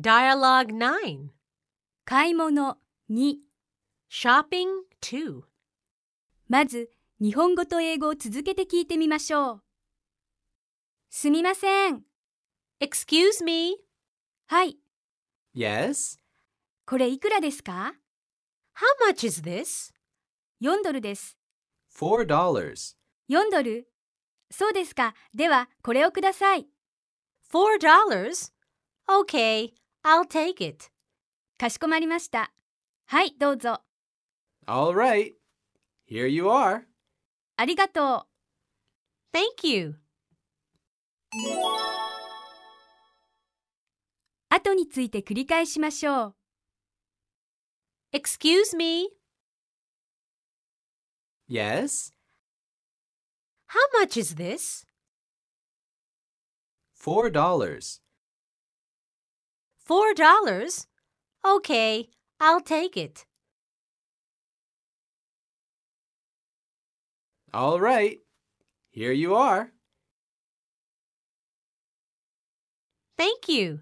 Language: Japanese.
Dialogue 9. 買い物2 Shopping 2. まず日本語と英語を続けて聞いてみましょう。すみません。Excuse me. はい。Yes? これいくらですか How much is this? ?4 ドルです。Four dollars. 4ドルそうですか。では、これをください。Four dollars? Okay, I'll take it. かしこまりました。はい、どうぞ。All right. Here you are. ありがとう。Thank you. 後について繰り返しましょう。Excuse me. Yes? How much is this? Four dollars. Four dollars? Okay, I'll take it. All right. Here you are. Thank you.